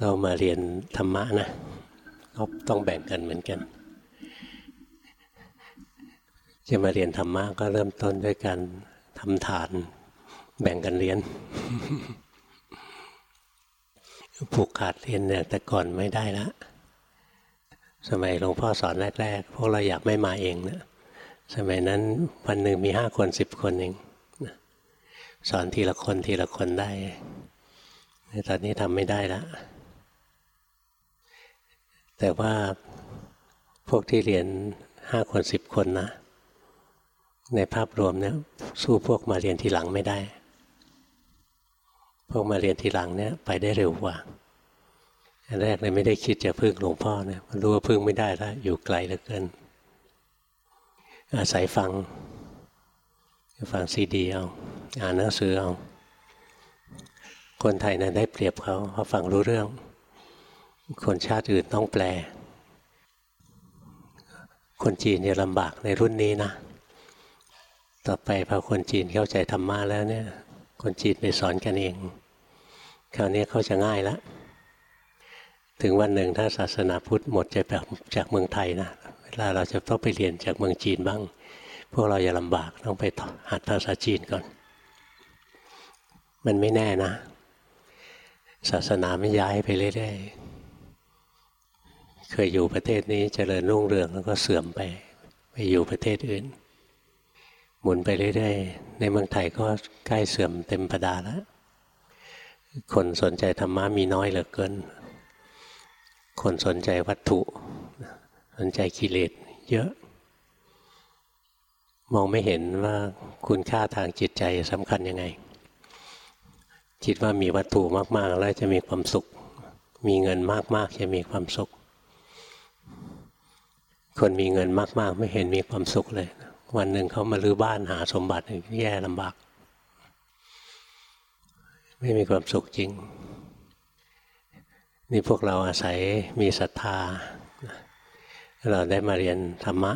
เรามาเรียนธรรมะนะก็ต้องแบ่งกันเหมือนกัน จะมาเรียนธรรมะก็เริ่มต้นด้วยการทำทาน แบ่งกันเรียน ผูกขาดเรียนเนี่ยแต่ก่อนไม่ได้ละสมัยหลวงพ่อสอนแรกๆพวกเราอยากไม่มาเองนะสมัยนั้นวันหนึ่งมีห้าคนสิบคนเองสอนทีละคนทีละคนได้ตอนนี้ทำไม่ได้แล้ว แต่ว่าพวกที่เรียนห้าคนสิบคนนะ ในภาพรวมเนี่ยสู้พวกมาเรียนทีหลังไม่ได้ พวกมาเรียนทีหลังเนี่ยไปได้เร็วกว่าอันแรกเลยไม่ได้คิดจะพึ่งหลวงพ่อเนี่ยรู้ว่าพึ่งไม่ได้แล้วอยู่ไกลเหลือเกิน อาศัยฟัง ฟังซีดีเอาอ่านหนังสือเอา คนไทยนะ่ะได้เปรียบเขาเขาฟังรู้เรื่อง คนชาติอื่นต้องแปล คนจีนเนี่ยลำบากในรุ่นนี้นะ ต่อไปพอคนจีนเข้าใจธรรมะแล้วเนี่ย คนจีนไปสอนกันเอง คราวนี้เขาจะง่ายแล้วถึงวันหนึ่งถ้าศาสนาพุทธหมดจะแบบจากเมืองไทยนะ เวลาเราจะต้องไปเรียนจากเมืองจีนบ้าง พวกเราอย่าลำบากต้องไปหัดภาษาจีนก่อน มันไม่แน่นะ ศาสนาไม่ย้ายไปเรื่อยๆ เคยอยู่ประเทศนี้เจริญรุ่งเรืองแล้วก็เสื่อมไป ไปอยู่ประเทศอื่น หมุนไปเรื่อยๆ ในเมืองไทยก็ใกล้เสื่อมเต็มประดาแล้ว คนสนใจธรรมะมีน้อยเหลือเกิน คนสนใจวัตถุ สนใจกิเลสเยอะ มองไม่เห็นว่าคุณค่าทางจิตใจสำคัญยังไง คิดว่ามีวัตถุมากๆ แล้วจะมีความสุข มีเงินมากๆ จะมีความสุข คนมีเงินมาก ๆ ไม่เห็นมีความสุขเลย วันหนึ่งเขามาลื้อบ้านหาสมบัติแย่ลำบาก ไม่มีความสุขจริง นี่พวกเราอาศัยมีศรัทธา เราได้มาเรียนธรรมะ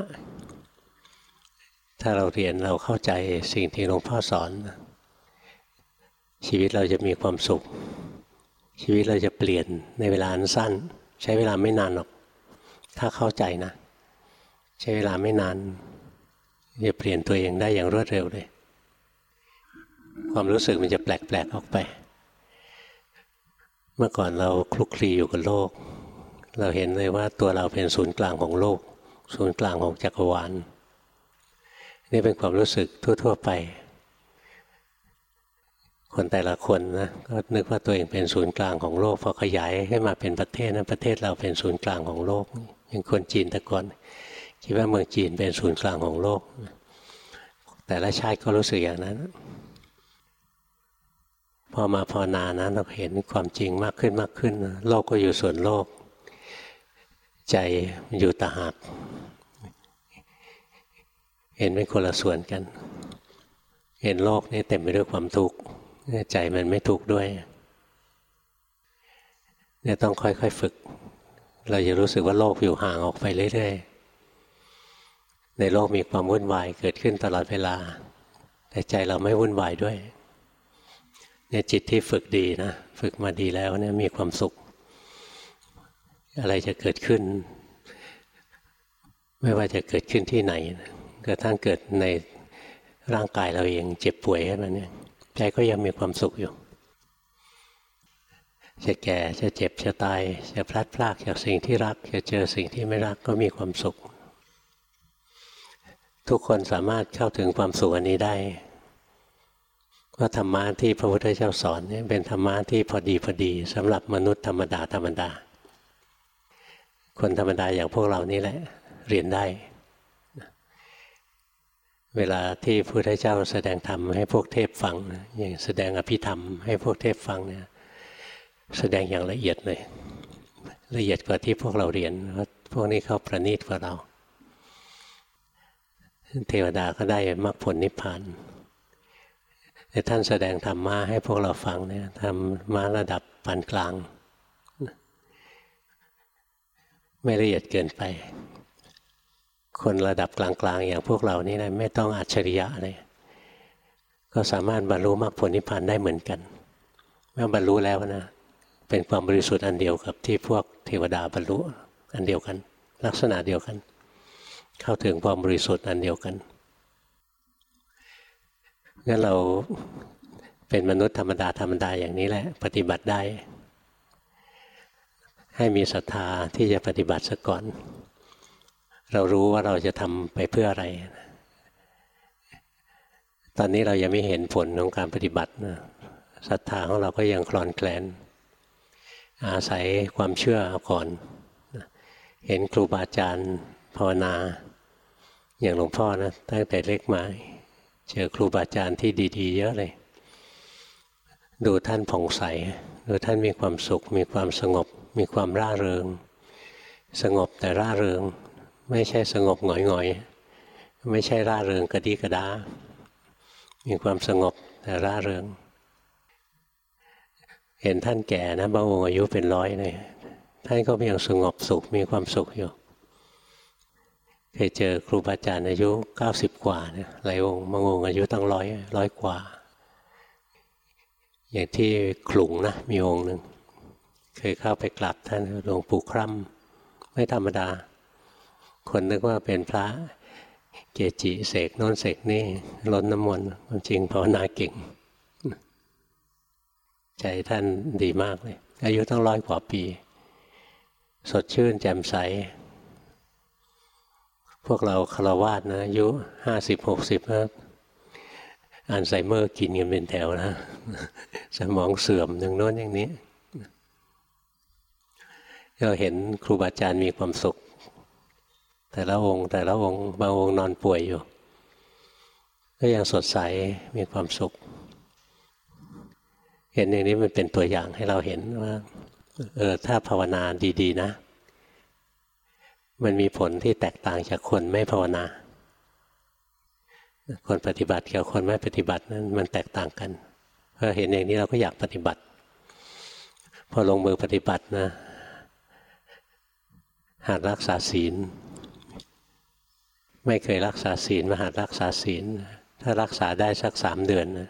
ถ้าเราเรียนเราเข้าใจสิ่งที่หลวงพ่อสอน ชีวิตเราจะมีความสุข ชีวิตเราจะเปลี่ยนในเวลาอันสั้น ใช้เวลาไม่นานหรอก ถ้าเข้าใจนะ ใช้เวลาไม่นานจะเปลี่ยนตัวเองได้อย่างรวดเร็วเลย ความรู้สึกมันจะแปลกๆออกไป เมื่อก่อนเราคลุกคลีอยู่กับโลก เราเห็นเลยว่าตัวเราเป็นศูนย์กลางของโลก ศูนย์กลางของจักรวาลนี่เป็นความรู้สึกทั่ว ๆ ไป คนแต่ละคนนะก็นึกว่าตัวเองเป็นศูนย์กลางของโลกพอขยายขึ้นมาเป็นประเทศนะประเทศเราเป็นศูนย์กลางของโลกอย่างคนจีนแต่ก่อน คิดว่าเมืองจีนเป็นศูนย์กลางของโลก แต่ละชาติก็รู้สึกอย่างนั้น พอมาพอนานะเราเห็นความจริงมากขึ้นมากขึ้น โลกก็อยู่ส่วนโลก ใจอยู่ตาหากเห็นเป็นคนละส่วนกัน เห็นโลกนี่เต็มไปด้วยความทุกข์ใจมันไม่ทุกข์ด้วยเนี่ยต้องค่อยๆฝึก เราจะรู้สึกว่าโลกอยู่ห่างออกไปเรื่อยๆ ในโลกมีความวุ่นวายเกิดขึ้นตลอดเวลา แต่ใจเราไม่วุ่นวายด้วยเนี่ยจิตที่ฝึกดีนะฝึกมาดีแล้วเนี่ยมีความสุข อะไรจะเกิดขึ้น ไม่ว่าจะเกิดขึ้นที่ไหนกระทั่งเกิดในร่างกายเราเองเจ็บป่วยขึ้นมาเนี่ยใจก็ยังมีความสุขอยู่จะแก่จะเจ็บจะตายจะพลัดพรากจากสิ่งที่รัก จะเจอสิ่งที่ไม่รักก็มีความสุข ทุกคนสามารถเข้าถึงความสุขอันนี้ได้ว่าธรรมะที่พระพุทธเจ้าสอนเนี่ยเป็นธรรมะที่พอดีพอดีสำหรับมนุษย์ธรรมดาธรรมดา คนธรรมดาอย่างพวกเรานี่แหละ เรียนได้ เวลาที่พระพุทธเจ้าแสดงธรรมให้พวกเทพฟังอย่างแสดงอภิธรรมให้พวกเทพฟังเนี่ยแสดงอย่างละเอียดเลย ละเอียดกว่าที่พวกเราเรียนเพราะพวกนี้เขาประณีตกว่าเรา เทวดาก็ได้มรรคผลนิพพานแต่ท่านแสดงธรรมะให้พวกเราฟังเนี่ยทำมาระดับปานกลาง ไม่ละเอียดเกินไป คนระดับกลางๆ อย่างพวกเรานี่นะไม่ต้องอัจฉริยะเลยก็สามารถบรรลุมรรคผลนิพพานได้เหมือนกันเมื่อบรรลุแล้วนะเป็นความบริสุทธิ์อันเดียวกับที่พวกเทวดาบรรลุอันเดียวกัน ลักษณะเดียวกัน เข้าถึงความบริสุทธิ์อันเดียวกันงั้นเราเป็นมนุษย์ธรรมดาธรรมดาอย่างนี้แหละ ปฏิบัติได้ ให้มีศรัทธาที่จะปฏิบัติซะก่อน เรารู้ว่าเราจะทำไปเพื่ออะไร ตอนนี้เรายังไม่เห็นผลของการปฏิบัตินะศรัทธาของเราก็ยังคลอนแคลน อาศัยความเชื่อก่อน เห็นครูบาอาจารย์ภาวนา อย่างหลวงพ่อนะตั้งแต่เล็กมา เจอครูบาอาจารย์ที่ดี ๆ เยอะเลย ดูท่านผ่องใส ดูท่านมีความสุข มีความสงบ มีความร่าเริง สงบแต่ร่าเริง ไม่ใช่สงบหงอยๆ ไม่ใช่ร่าเริงกระดีกระดา มีความสงบแต่ร่าเริง เห็นท่านแก่นะบางองค์อายุเป็นร้อยเลยท่านก็ยังสงบสุขมีความสุขอยู่ เคยเจอครูบาอาจารย์อายุเก้าสิบกว่าเนี่ยหลายองค์บางองค์อายุตั้งร้อยร้อยกว่า อย่างที่ขลุงนะมีองค์หนึ่งเคยเข้าไปกราบท่านหลวงปู่คร่ำไม่ธรรมดา คนนึกว่าเป็นพระเกจิเสกโน้นเสกนี่ล้นน้ำมนต์ความจริงภาวนาเก่ง ใจท่านดีมากเลย อายุตั้งร้อยกว่าปี สดชื่นแจ่มใส พวกเราคารวาสนะอายุห้าสิบหกสิบนะอันไซเมอร์กินกันเป็นแถวนะ สมองเสื่อมอย่างโน้นอย่างนี้เราเห็นครูบาอาจารย์มีความสุข แต่ละองค์ แต่ละองค์บางองค์นอนป่วยอยู่ ก็ยังสดใสมีความสุข เห็นอย่างนี้มันเป็นตัวอย่างให้เราเห็นว่าเออถ้าภาวนาดี ๆ นะ มันมีผลที่แตกต่างจากคนไม่ภาวนา คนปฏิบัติกับคนไม่ปฏิบัตินั้นมันแตกต่างกันพอเห็นอย่างนี้เราก็อยากปฏิบัติ พอลงมือปฏิบัตินะหัดรักษาศีล ไม่เคยรักษาศีลมาหัดรักษาศีล ถ้ารักษาได้สักสามเดือนนะ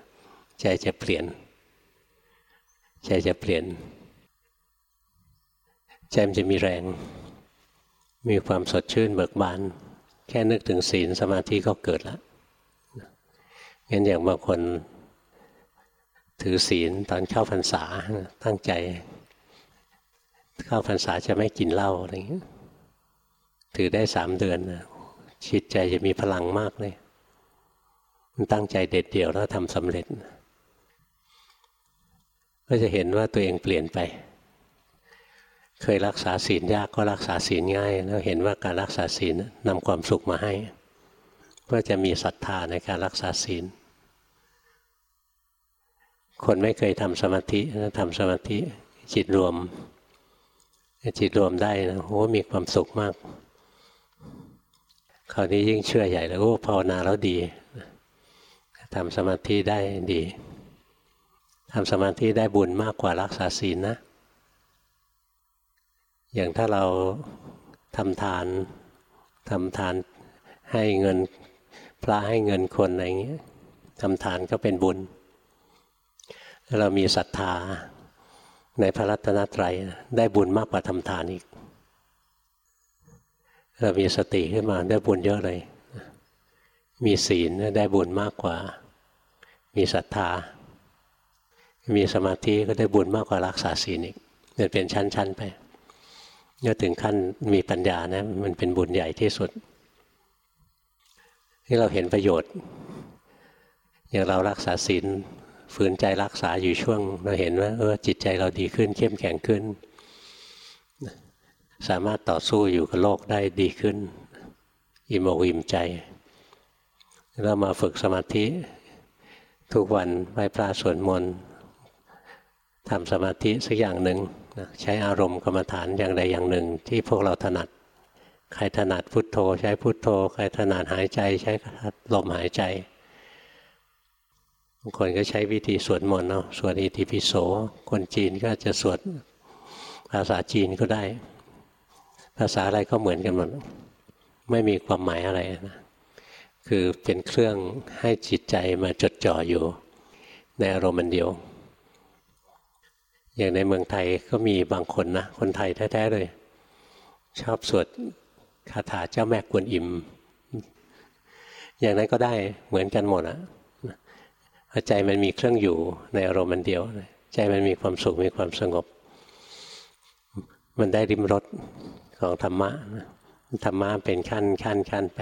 ใจจะเปลี่ยน ใจจะเปลี่ยน ใจมันจะมีแรง มีความสดชื่นเบิกบาน แค่นึกถึงศีลสมาธิก็เกิดแล้วงั้นอย่างบางคนถือศีลตอนเข้าพรรษาตั้งใจ เข้าพรรษาจะไม่กินเหล้าอะไรอย่างนี้ถือได้สามเดือนจิตใจจะมีพลังมากเลย มันตั้งใจเด็ดเดี่ยวแล้วทำสำเร็จ ก็จะเห็นว่าตัวเองเปลี่ยนไป เคยรักษาศีลยากก็รักษาศีลง่าย แล้วเห็นว่าการรักษาศีลนำความสุขมาให้ เพื่อจะมีศรัทธาในการรักษาศีล คนไม่เคยทำสมาธิทำสมาธิจิตรวม จิตรวมได้นะโอ้มีความสุขมากคราวนี้ยิ่งเชื่อใหญ่แล้วโอ้ภาวนาแล้วดีทำสมาธิได้ดีทำสมาธิได้บุญมากกว่ารักษาศีลนะ อย่างถ้าเราทำทานทำทานให้เงินพระให้เงินคนอะไรเงี้ยทำทานก็เป็นบุญ เรามีศรัทธาในพระรัตนตรัยได้บุญมากกว่าทำทานอีก เรามีสติขึ้นมาได้บุญเยอะเลย มีศีลได้บุญมากกว่า มีศรัทธา มีสมาธิก็ได้บุญมากกว่ารักษาศีลอีกมันเป็นชั้นๆไป เมื่อถึงขั้นมีปัญญานะ มันเป็นบุญใหญ่ที่สุด ที่เราเห็นประโยชน์ อย่างเรารักษาศีลฝืนใจรักษาอยู่ช่วง เราเห็นว่าเออจิตใจเราดีขึ้น เข้มแข็งขึ้น สามารถต่อสู้อยู่กับโลกได้ดีขึ้น อิ่มอกอิ่มใจ เรามาฝึกสมาธิ ทุกวันไหว้พระสวดมนต์ทำสมาธิสักอย่างหนึ่ง ใช้อารมณ์กรรมฐานอย่างใดอย่างหนึ่ง ที่พวกเราถนัด ใครถนัดพุทโธ ใช้พุทโธ ใครถนัดหายใจใช้ลมหายใจบางคนก็ใช้วิธีสวดมนต์เนาะสวดอิติปิโส คนจีนก็จะสวดภาษาจีนก็ได้ ภาษาอะไรก็เหมือนกันหมดไม่มีความหมายอะไรนะคือเป็นเครื่องให้จิตใจมาจดจ่ออยู่ ในอารมณ์เดียว อย่างในเมืองไทยก็มีบางคนนะ คนไทยแท้ๆเลย ชอบสวดคาถาเจ้าแม่กวนอิม อย่างนั้นก็ได้เหมือนกันหมดอะใจมันมีเครื่องอยู่ในอารมณ์มันเดียว ใจมันมีความสุขมีความสงบ มันได้ริมรสของธรรมะธรรมะเป็นขั้นขั้นขั้นไป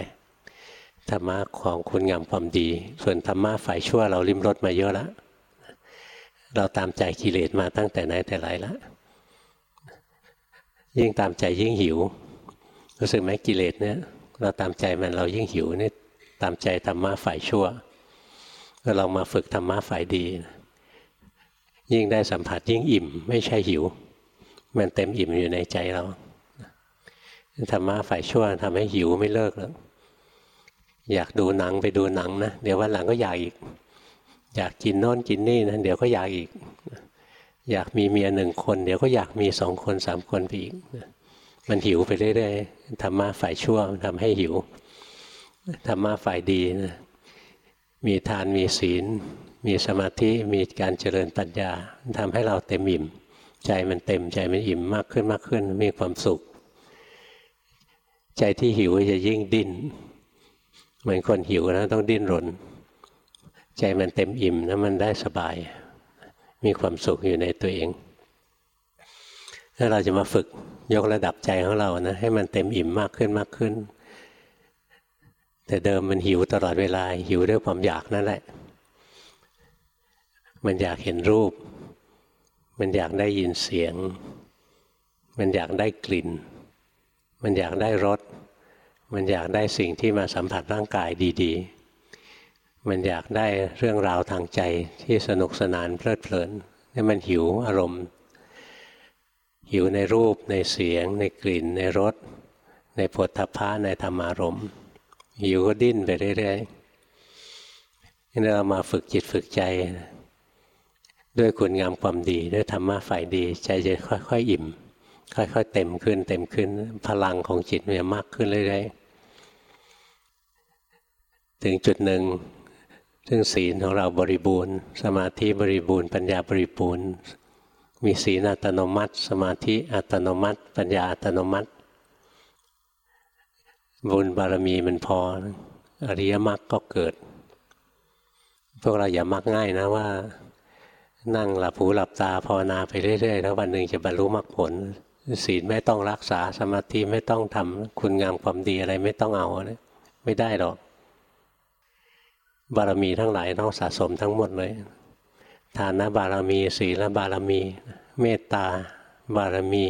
ธรรมะของคุณงามความดี ส่วนธรรมะฝ่ายชั่วเราริมรสมาเยอะแล้ว เราตามใจกิเลสมาตั้งแต่ไหนแต่ไรแล้วยิ่งตามใจยิ่งหิว รู้สึกไหมกิเลสเนี่ย เราตามใจมันเรายิ่งหิวนี่ตามใจธรรมะฝ่ายชั่วก็ลองมาฝึกธรรมะฝ่ายดี ยิ่งได้สัมผัสยิ่งอิ่ม ไม่ใช่หิว มันเต็มอิ่มอยู่ในใจเราธรรมะฝ่ายชั่วทำให้หิวไม่เลิกแล้วอยากดูหนังไปดูหนังนะเดี๋ยววันหลังก็อยากอีก อยากกินโน้นกินนี่นะเดี๋ยวก็อยากอีก อยากมีเมียหนึ่งคน เดี๋ยวก็อยากมีสองคนสามคนไปอีกมันหิวไปเรื่อยๆธรรมะฝ่ายชั่วทำให้หิวธรรมะฝ่ายดีนะมีทานมีศีล มีสมาธิมีการเจริญปัญญาทำให้เราเต็มอิ่ม ใจมันเต็มใจมันอิ่มมากขึ้นมากขึ้น มีความสุข ใจที่หิวจะยิ่งดิ้นเหมือนคนหิวนะต้องดิ้นรน ใจมันเต็มอิ่มนะมันได้สบาย มีความสุขอยู่ในตัวเอง ถ้าเราจะมาฝึกยกระดับใจของเรานะ ให้มันเต็มอิ่มมากขึ้นมากขึ้น แต่เดิมมันหิวตลอดเวลา หิวด้วยความอยากนั่นแหละ มันอยากเห็นรูป มันอยากได้ยินเสียง มันอยากได้กลิ่น มันอยากได้รสมันอยากได้สิ่งที่มาสัมผัสร่างกายดี ๆ มันอยากได้เรื่องราวทางใจที่สนุกสนานเพลิดเพลินนี่มันหิวอารมณ์ หิวในรูปในเสียง ในกลิ่น ในรสในผลทพะในธรรมารมณ์หิวก็ดิ้นไปเรื่อยๆนี่เรามาฝึกจิตฝึกใจ ด้วยคุณงามความดีด้วยธรรมะฝ่ายดี ใจจะค่อย ๆ อิ่ม ค่อย ๆ เต็มขึ้น เต็มขึ้นพลังของจิตมันจะมากขึ้นเรื่อยๆถึงจุดหนึ่ง ซึ่งศีลของเราบริบูรณ์ สมาธิบริบูรณ์ ปัญญาบริบูรณ์ มีศีลอัตโนมัติ สมาธิอัตโนมัติ ปัญญาอัตโนมัติ บุญบารมีมันพอ อริยมรรคก็เกิด พวกเราอย่ามักง่ายนะว่า นั่งหลับหูหลับตาภาวนาไปเรื่อยๆ แล้ววันหนึ่งจะบรรลุมรรคผล ศีลไม่ต้องรักษาสมาธิไม่ต้องทำคุณงามความดีอะไรไม่ต้องเอานะไม่ได้หรอก บารมีทั้งหลายต้องสะสมทั้งหมดเลยฐานบารมีศีลบารมี เมตตาบารมี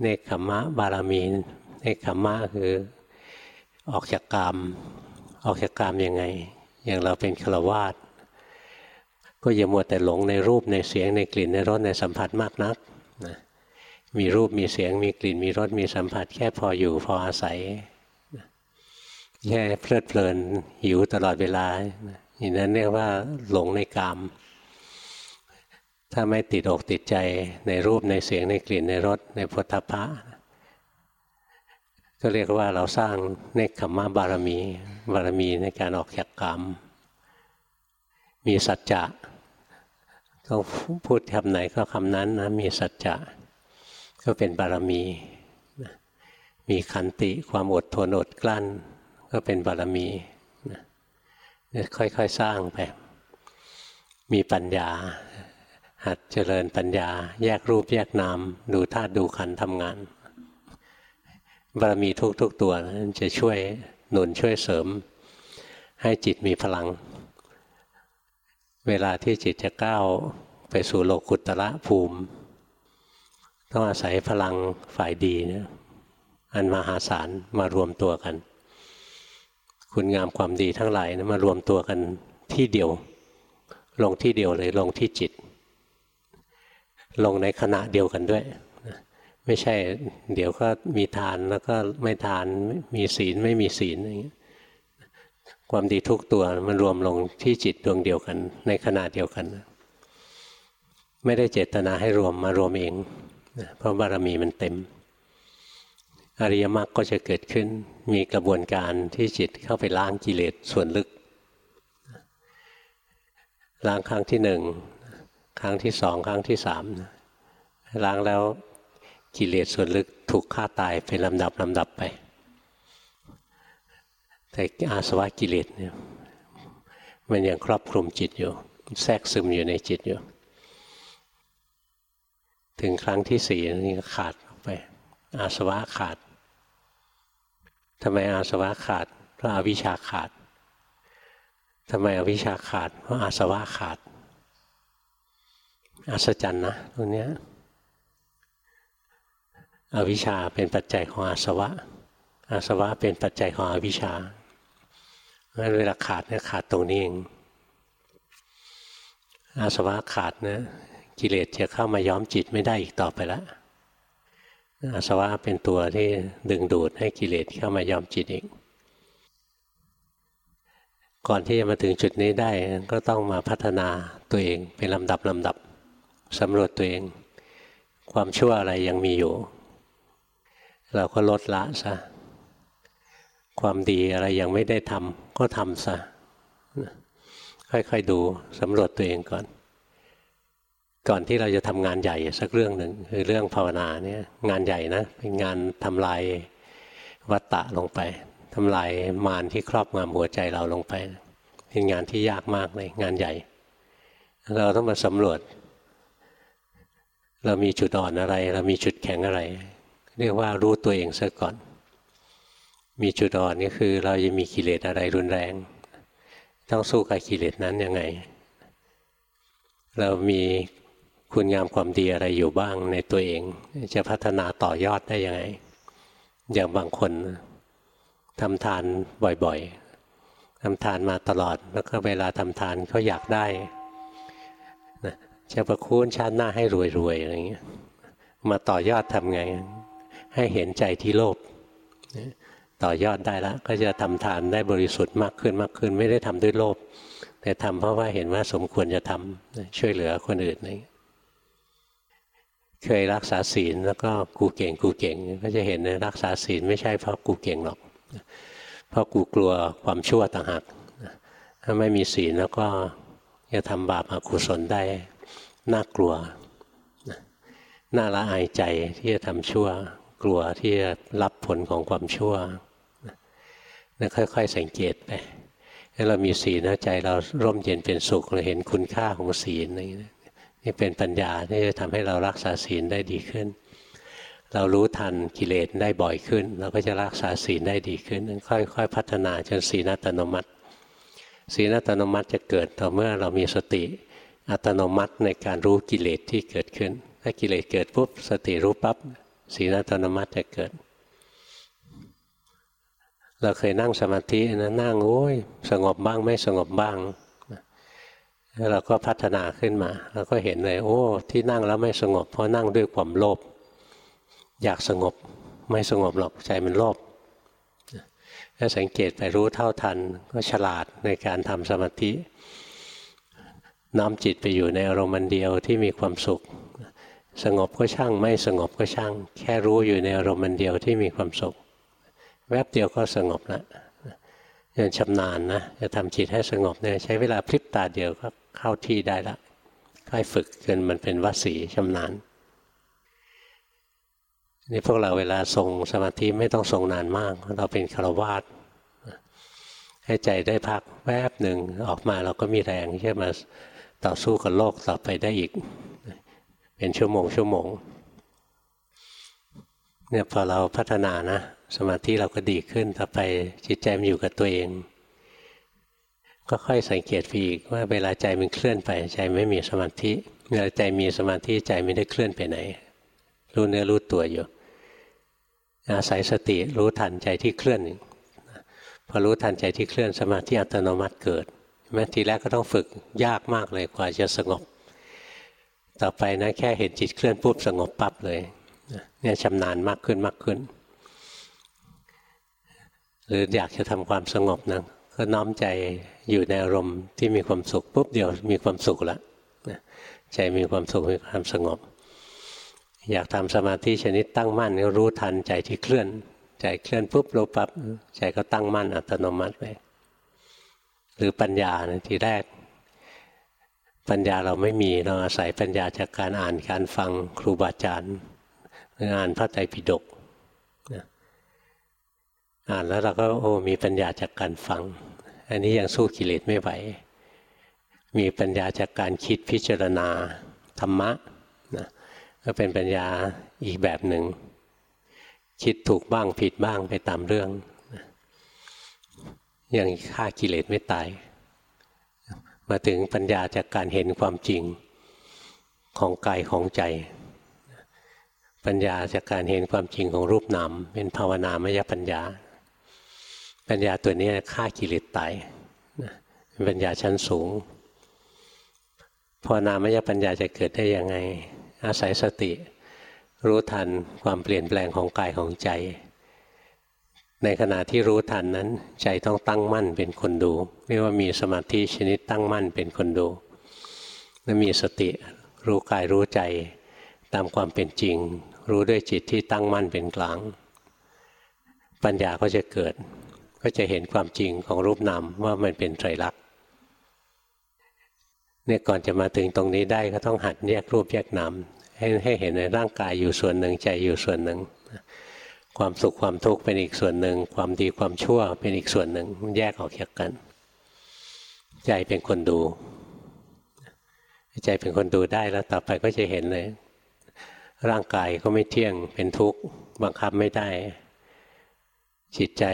เนคขมะบารมีเอกขมะคือออกจากกามออกจากกามยังไง อย่างเราเป็นฆราวาสก็อย่ามัวแต่หลงในรูปในเสียงในกลิ่นในรสในสัมผัสมากนักนะมีรูปมีเสียงมีกลิ่นมีรสมีสัมผัสแค่พออยู่พออาศัย แค่เพลิดเพลินหิวตลอดเวลาอย่างนั้นเรียกว่าหลงในกาม ถ้าไม่ติดอกติดใจในรูปในเสียงในกลิ่นในรสในพุทธะก็เรียกว่าเราสร้างเนคขมะบารมี บารมีในการออกจากกรรม มีสัจจะต้องพูดคำไหนก็คำนั้นนะมีสัจจะก็เป็นบารมี มีขันติความอดทนอดกลั้น ก็เป็นบารมีค่อยๆสร้างไป มีปัญญา หัดเจริญปัญญา แยกรูปแยกนาม ดูธาตุดูขันทำงาน บารมีทุกๆตัวนั้นจะช่วยหนุนช่วยเสริม ให้จิตมีพลัง เวลาที่จิตจะก้าวไปสู่โลกุตระภูมิ ต้องอาศัยพลังฝ่ายดีนี่อันมหาศาลมารวมตัวกัน คุณงามความดีทั้งหลายนะมารวมตัวกันที่เดียว ลงที่เดียวเลยลงที่จิต ลงในขณะเดียวกันด้วย ไม่ใช่เดี๋ยวก็มีทานแล้วก็ไม่ทานมีศีลไม่มีศีลอย่างเงี้ยความดีทุกตัวมันรวมลงที่จิตดวงเดียวกัน ในขณะเดียวกัน ไม่ได้เจตนาให้รวมมารวมเองเพราะบารมีมันเต็ม อริยมรรคก็จะเกิดขึ้น มีกระบวนการที่จิตเข้าไปล้างกิเลสส่วนลึก ล้างครั้งที่หนึ่งครั้งที่สองครั้งที่สามล้างแล้วกิเลสส่วนลึกถูกฆ่าตายเป็นลำดับลำดับไป แต่อาสวะกิเลสเนี่ยมันยังครอบคลุมจิตอยู่ แทรกซึมอยู่ในจิตอยู่ ถึงครั้งที่สี่นี่ขาดออกไป อาสวะขาด ทำไมอาสวะขาด เพราะอาวิชชาขาดทำไมอวิชชาขาด เพราะอาสวะขาดอัศจรรย์นะตรงนี้อวิชชาเป็นปัจจัยของอาสวะ อาสวะเป็นปัจจัยของอวิชชางั้นเวลาขาดเนี่ยขาดตรงนี้เอง อาสวะขาดนะกิเลสจะเข้ามาย้อมจิตไม่ได้อีกต่อไปแล้ว อาสวะเป็นตัวที่ดึงดูดให้กิเลสเข้ามายอมจิตเองก่อนที่จะมาถึงจุดนี้ได้ก็ต้องมาพัฒนาตัวเองเป็นลำดับลำดับสำรวจตัวเอง ความชั่วอะไรยังมีอยู่ เราก็ลดละซะความดีอะไรยังไม่ได้ทำก็ทำซะค่อยๆดูสำรวจตัวเองก่อน ก่อนที่เราจะทำงานใหญ่สักเรื่องหนึ่งคือเรื่องภาวนาเนี่ยงานใหญ่นะเป็นงานทำลายวัตตะลงไปทำลายมารที่ครอบงำหัวใจเราลงไป เป็นงานที่ยากมากเลยงานใหญ่ เราต้องมาสำรวจ เรามีจุดอ่อนอะไร เรามีจุดแข็งอะไร เรียกว่ารู้ตัวเองซะก่อน มีจุดอ่อนก็คือ เราจะมีกิเลสอะไรรุนแรง ต้องสู้กับกิเลสนั้นยังไง เรามี คุณงามความดีอะไรอยู่บ้างในตัวเอง จะพัฒนาต่อยอดได้ยังไง อย่างบางคนทำทานบ่อยๆทำทานมาตลอด แล้วก็เวลาทำทานเขาอยากได้นะจะประคุณชาติหน้าให้รวยๆอะไรเงี้ยมาต่อยอดทำไง ให้เห็นใจที่โลภต่อยอดได้แล้วก็จะทำทานได้บริสุทธิ์มากขึ้นมากขึ้น ไม่ได้ทำด้วยโลภแต่ทำเพราะว่าเห็นว่าสมควรจะทำช่วยเหลือคนอื่นอะไรเงี้ย คยรักษาศีลแล้วก็กูเก่งกูเก่ง ก็จะเห็นนะรักษาศีลไม่ใช่เพราะกูเก่งหรอก เพราะกูกลัวความชั่วต่างหากถ้าไม่มีศีลแล้วก็จะทำบาปอกุศลได้น่ากลัวน่าละอายใจที่จะทำชั่ว กลัวที่จะรับผลของความชั่วนะค่อยๆสังเกตไปถ้าเรามีศีลนะใจเราร่มเย็นเป็นสุขเราเห็นคุณค่าของศีลอะไรอย่างนี่ นี่เป็นปัญญาที่จะทำให้เรารักษาศีลได้ดีขึ้น เรารู้ทันกิเลสได้บ่อยขึ้น เราก็จะรักษาศีลได้ดีขึ้น ค่อยๆพัฒนาจนศีลอัตโนมัติศีลอัตโนมัติจะเกิดต่อเมื่อเรามีสติอัตโนมัติในการรู้กิเลสที่เกิดขึ้น ถ้ากิเลสเกิดปุ๊บสติรู้ปับ๊บศีลอัตโนมัติจะเกิด เราเคยนั่งสมาธินะนั่งโอ้ยสงบบ้างไม่สงบบ้าง แล้วเราก็พัฒนาขึ้นมาเราก็เห็นเลย โอ้ ที่นั่งแล้วไม่สงบ เพราะนั่งด้วยความโลภอยากสงบไม่สงบหรอกใจมันโลภถ้าสังเกตไปรู้เท่าทันก็ฉลาดในการทำสมาธิน้อมจิตไปอยู่ในอารมณ์เดียวที่มีความสุข สงบก็ช่างไม่สงบก็ช่าง แค่รู้อยู่ในอารมณ์เดียวที่มีความสุข แวบเดียวก็สงบแล้ว ยังชำนาญนะจะทำจิตให้สงบเนี่ยใช้เวลาพริบตาเดียวก็เข้าที่ได้ละค่อยฝึกจนมันเป็นวสีชำนาญนี่พวกเราเวลาทรงสมาธิไม่ต้องทรงนานมาก เราเป็นคารวาสให้ใจได้พักแวบหนึ่งออกมาเราก็มีแรงที่จะมาต่อสู้กับโลกต่อไปได้อีก เป็นชั่วโมงชั่วโมงเนี่ยพอเราพัฒนานะ สมาธิเราก็ดีขึ้น ต่อไปจิตใจมันอยู่กับตัวเอง ก็ค่อยสังเกตอีกว่าเวลาใจมันเคลื่อนไปใจไม่มีสมาธิ เวลาใจมีสมาธิใจไม่ได้เคลื่อนไปไหน รู้เนื้อรู้ตัวอยู่ อาศัยสติรู้ทันใจที่เคลื่อนพอรู้ทันใจที่เคลื่อนสมาธิอัตโนมัติเกิด แม้ทีแรกก็ต้องฝึกยากมากเลยกว่าจะสงบ ต่อไปนะแค่เห็นจิตเคลื่อนปุ๊บสงบปั๊บเลยเนี่ยชำนาญมากขึ้นมากขึ้น หรืออยากจะทำความสงบนะก็น้อมใจอยู่ในอารมณ์ที่มีความสุขปุ๊บเดียวมีความสุขแล้วใจมีความสุขมีความสงบ อยากทำสมาธิชนิดตั้งมั่นก็รู้ทันใจที่เคลื่อน ใจเคลื่อนปุ๊บรู้ปั๊บใจก็ตั้งมั่นอัตโนมัติไปหรือปัญญานะทีแรก ปัญญาเราไม่มีเราอาศัยปัญญาจากการอ่านการฟังครูบาอาจารย์อ่านพระไตรปิฎก อ่านแล้วเราก็โอ้มีปัญญาจากการฟัง อันนี้ยังสู้กิเลสไม่ไหว มีปัญญาจากการคิดพิจารณาธรรมะนะก็เป็นปัญญาอีกแบบหนึ่ง คิดถูกบ้างผิดบ้างไปตามเรื่องยังฆ่ากิเลสไม่ตาย มาถึงปัญญาจากการเห็นความจริงของกายของใจ ปัญญาจากการเห็นความจริงของรูปนามเป็นภาวนามยปัญญา ปัญญาตัวนี้ฆ่ากิเลสตายเป็นปัญญาชั้นสูงภาวนามยปัญญาจะเกิดได้ยังไง อาศัยสติ รู้ทันความเปลี่ยนแปลงของกายของใจ ในขณะที่รู้ทันนั้น ใจต้องตั้งมั่นเป็นคนดู เรียกว่ามีสมาธิชนิดตั้งมั่นเป็นคนดูและมีสติรู้กายรู้ใจตามความเป็นจริง รู้ด้วยจิตที่ตั้งมั่นเป็นกลาง ปัญญาก็จะเกิด ก็จะเห็นความจริงของรูปนามว่ามันเป็นไตรลักษณ์เนี่ยก่อนจะมาถึงตรงนี้ได้ก็ต้องหัดแยกรูปแยกนามให้ให้เห็นในร่างกายอยู่ส่วนหนึ่งใจอยู่ส่วนหนึ่ง ความสุขความทุกข์เป็นอีกส่วนหนึ่ง ความดีความชั่วเป็นอีกส่วนหนึ่งแยกออกจากกัน ใจเป็นคนดู ใจเป็นคนดูได้แล้วต่อไปก็จะเห็นเลย ร่างกายก็ไม่เที่ยงเป็นทุกข์บังคับไม่ได้ จิตใจ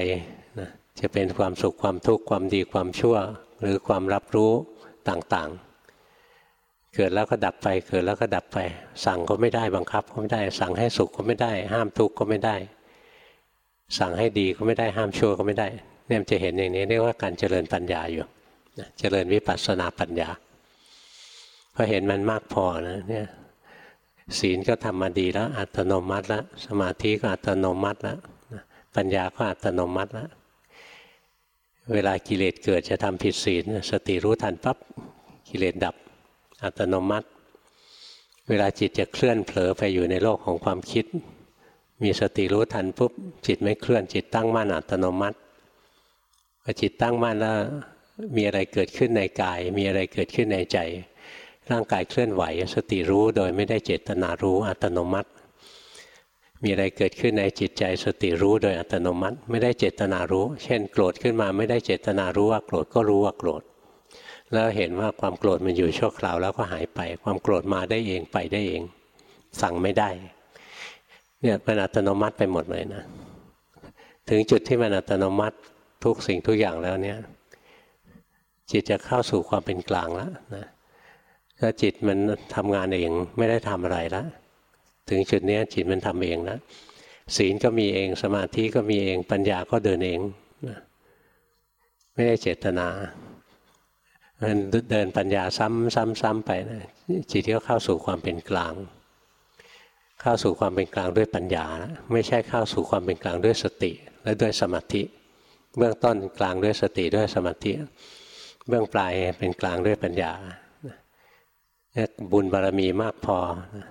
จะเป็นความสุขความทุกข์ความดีความชั่ว หรือความรับรู้ต่างๆ เกิดแล้วก็ดับไป เกิดแล้วก็ดับไป สั่งก็ไม่ได้บังคับก็ไม่ได้ สั่งให้สุขก็ไม่ได้ ห้ามทุกข์ก็ไม่ได้ สั่งให้ดีก็ไม่ได้ห้ามชั่วก็ไม่ได้เนี่ยจะเห็นอย่างนี้เรียกว่าการเจริญปัญญาอยู่เจริญวิปัสสนาปัญญาพอเห็นมันมากพอนะเนี่ยศีลก็ทำมาดีแล้ว อัตโนมัติแล้วสมาธิก็อัตโนมัติแล้วปัญญาก็อัตโนมัติแล้ว เวลากิเลสเกิดจะทำผิดศีลสติรู้ทันปั๊บกิเลสดับอัตโนมัติ เวลาจิตจะเคลื่อนเผลอไปอยู่ในโลกของความคิด มีสติรู้ทันปุ๊บจิตไม่เคลื่อนจิตตั้งมั่นอัตโนมัติพอจิตตั้งมั่นแล้วมีอะไรเกิดขึ้นในกาย มีอะไรเกิดขึ้นในใจ ร่างกายเคลื่อนไหว สติรู้โดยไม่ได้เจตนารู้อัตโนมัติ มีอะไรเกิดขึ้นในจิตใจสติรู้โดยอัตโนมัติ ไม่ได้เจตนารู้ เช่น โกรธขึ้นมาไม่ได้เจตนารู้ว่าโกรธก็รู้ว่าโกรธ แล้วเห็นว่าความโกรธมันอยู่ชั่วคราวแล้วก็หายไป ความโกรธมาได้เองไปได้เอง สั่งไม่ได้เนี่ยเป็นอัตโนมัติไปหมดเลยนะ ถึงจุดที่มันอัตโนมัติทุกสิ่งทุกอย่างแล้วเนี่ยจิตจะเข้าสู่ความเป็นกลางแล้วนะถ้าจิตมันทำงานเองไม่ได้ทำอะไรแล้ว ถึงจุดนี้จิตมันทำเองนะศีลก็มีเองสมาธิก็มีเองปัญญาก็เดินเองนะไม่ได้เจตนามันเดินปัญญาซ้ำๆๆไปนะจิตก็เข้าสู่ความเป็นกลาง เข้าสู่ความเป็นกลางด้วยปัญญาไม่ใช่เข้าสู่ความเป็นกลางด้วยสติ และด้วยสมาธิ เบื้องต้นกลางด้วยสติด้วยสมาธิ เบื้องปลายเป็นกลางด้วยปัญญา บุญบารมีมากพอ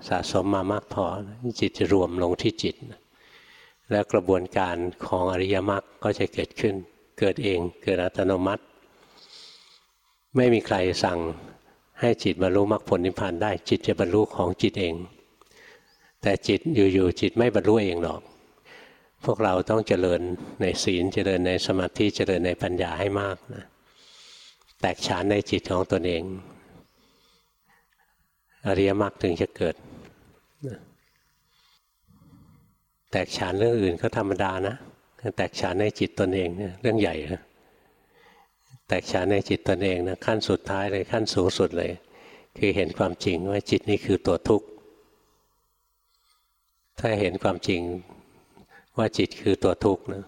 สะสมมามากพอ จิตจะรวมลงที่จิต แล้วกระบวนการของอริยมรรคก็จะเกิดขึ้น เกิดเองเกิดอัตโนมัติ ไม่มีใครสั่งให้จิตบรรลุมรรคผลนิพพานได้ จิตจะบรรลุของจิตเอง แต่จิตอยู่ๆจิตไม่บรรลุเองหรอก พวกเราต้องเจริญในศีลเจริญในสมาธิเจริญในปัญญาให้มากนะแตกฉานในจิตของตนเอง อริยมรรคถึงจะเกิด แตกฉานเรื่องอื่นก็ธรรมดานะแตกฉานในจิตตนเองเนี่ยเรื่องใหญ่นะแตกฉานในจิตตนเองนะขั้นสุดท้ายเลยขั้นสูงสุดเลย คือเห็นความจริงว่าจิตนี่คือตัวทุกข์ถ้าเห็นความจริงว่าจิตคือตัวทุกข์นะ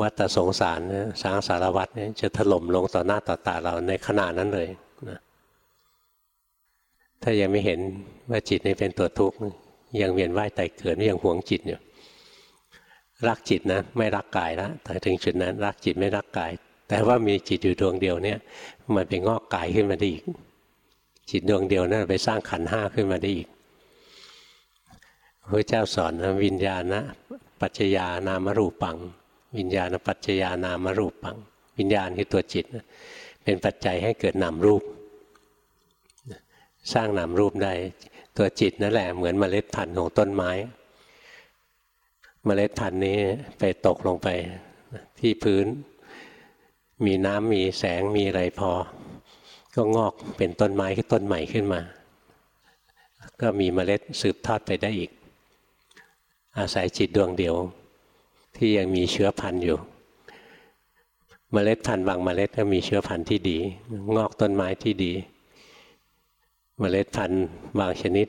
วัฏสงสารนะสางสารวัฏเนี่ยจะถล่มลงต่อหน้าต่อตาเราในขณะนั้นเลยนะ ถ้ายังไม่เห็นว่าจิตนี่เป็นตัวทุกข์ยังเวียนว่ายตายเกิดยังหวงจิตอยู่รักจิตนะไม่รักกายแล้วแต่ถึงจุดนั้น รักจิตไม่รักกาย แต่ว่ามีจิตอยู่ดวงเดียวเนี่ย มันไปงอกกายขึ้นมาได้อีก จิตดวงเดียวนั่นไปสร้างขันห้าขึ้นมาได้อีกพระเจ้าสอนวิญญาณปัจจยานามรูปัง วิญญาณปัจจยานามรูปัง วิญญาณคือตัวจิต เป็นปัจจัยให้เกิดนามรูป สร้างนามรูปได้ ตัวจิตนั่นแหละเหมือนเมล็ดพันธุ์ของต้นไม้เมล็ดพันธุ์นี้ไปตกลงไปที่พื้น มีน้ำมีแสงมีอะไรพอ ก็งอกเป็นต้นไม้ขึ้นต้นใหม่ขึ้นมา ก็มีเมล็ดสืบทอดไปได้อีก อาศัยจิตดวงเดียว ที่ยังมีเชื้อพันธุ์อยู่เมล็ดพันธุ์บางเมล็ดก็มีเชื้อพันธุ์ที่ดี งอกต้นไม้ที่ดี เมล็ดพันธุ์บางชนิด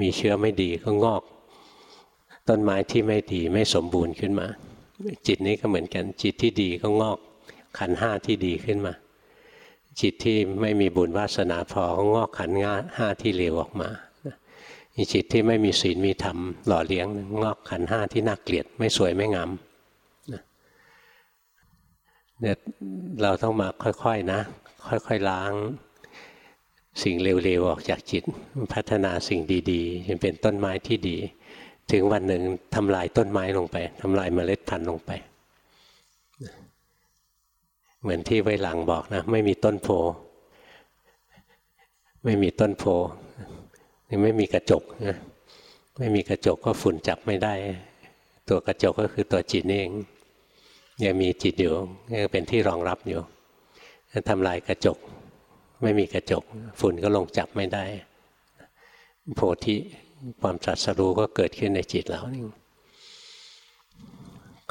มีเชื้อไม่ดีก็งอก ต้นไม้ที่ไม่ดีไม่สมบูรณ์ขึ้นมา จิตนี้ก็เหมือนกันจิตที่ดีก็งอก ขันห้าที่ดีขึ้นมา จิตที่ไม่มีบุญวาสนาพอก็งอกขันห้าที่เลวออกมาจิตที่ไม่มีศีลมีธรรมหล่อเลี้ยงงอกขันห้าที่น่าเกลียดไม่สวยไม่งามเนี่ยเราต้องมาค่อยๆนะ ค่อยๆล้าง สิ่งเร็วๆออกจากจิต พัฒนาสิ่งดีๆจนเป็นต้นไม้ที่ดี ถึงวันหนึ่งทำลายต้นไม้ลงไปทำลายเมล็ดพันธุ์ลงไป เหมือนที่ไว้หลังบอกนะ ไม่มีต้นโพ ไม่มีต้นโพไม่มีกระจกนะไม่มีกระจกก็ฝุ่นจับไม่ได้ ตัวกระจกก็คือตัวจิตเองยังมีจิตอยู่ยังเป็นที่รองรับอยู่ทำลายกระจก ไม่มีกระจก ฝุ่นก็ลงจับไม่ได้ โพธิความตรัสรู้ก็เกิดขึ้นในจิตเรานี่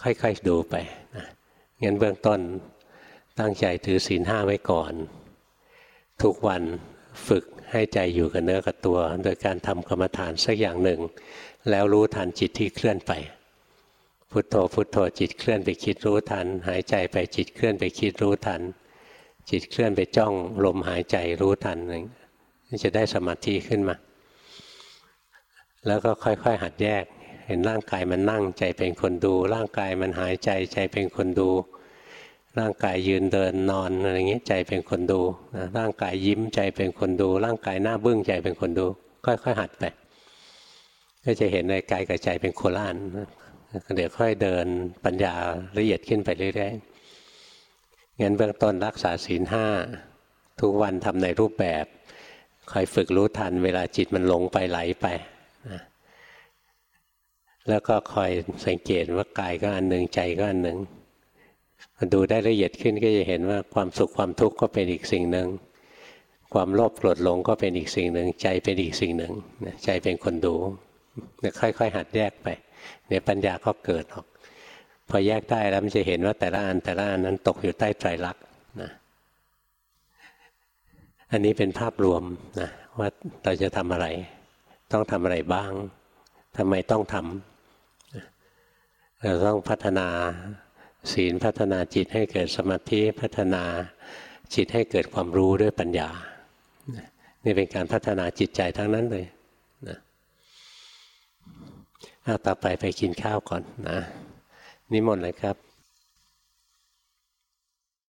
ค่อยๆดูไปนะงั้นเบื้องต้นตั้งใจถือศีลห้าไว้ก่อน ทุกวันฝึกให้ใจอยู่กับเนื้อกับตัว โดยการทำกรรมฐานสักอย่างหนึ่ง แล้วรู้ทันจิตที่เคลื่อนไป พุทโธพุทโธจิตเคลื่อนไปคิดรู้ทัน หายใจไปจิตเคลื่อนไปคิดรู้ทัน จิตเคลื่อนไปจ้องลมหายใจรู้ทันนี่จะได้สมาธิขึ้นมา แล้วก็ค่อยๆ หัดแยก เห็นร่างกายมันนั่งใจเป็นคนดู ร่างกายมันหายใจใจเป็นคนดู ร่างกายยืนเดินนอนอะไรเงี้ยใจเป็นคนดูร่างกายยิ้มใจเป็นคนดู ร่างกายหน้าบึ้งใจเป็นคนดู ค่อย ๆ หัดไปก็จะเห็นในกายกับใจเป็นโคล่านเดี๋ยวค่อยเดินปัญญาละเอียดขึ้นไปเรื่อยๆ งั้นเบื้องต้นรักษาศีลห้าทุกวันทำในรูปแบบคอยฝึกรู้ทันเวลาจิตมันหลงไปไหลไปนะแล้วก็คอยสังเกตว่ากายก็อันหนึ่งใจก็อันหนึ่งดูได้ละเอียดขึ้นก็จะเห็นว่าความสุขความทุกข์ก็เป็นอีกสิ่งหนึ่งความโลภโกรธหลงก็เป็นอีกสิ่งหนึ่งใจเป็นอีกสิ่งหนึ่งใจเป็นคนดูเนี่ยค่อยๆหัดแยกไปเนี่ยปัญญาก็เกิดออก พอแยกได้แล้วมันจะเห็นว่าแต่ละอันแต่ละอันนั้นตกอยู่ใต้ไตรลักษณ์นะอันนี้เป็นภาพรวมนะว่าเราจะทำอะไร ต้องทำอะไรบ้างทำไมต้องทำเราต้องพัฒนาศีลพัฒนาจิตให้เกิดสมาธิพัฒนาจิตให้เกิดความรู้ด้วยปัญญา นี่เป็นการพัฒนาจิตใจทั้งนั้นเลยนะเอาต่อไปไปกินข้าวก่อนนะ นิมนต์เลยครับ